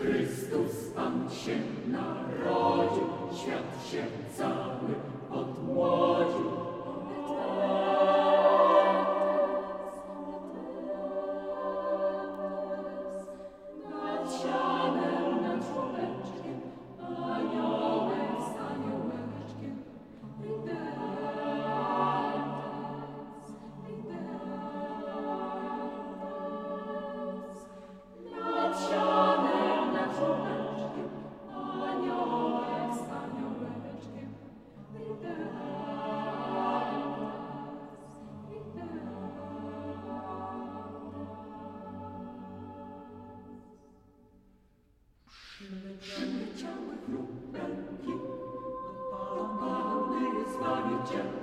Chrystus Pan się narodził, świat się cały. Georgia.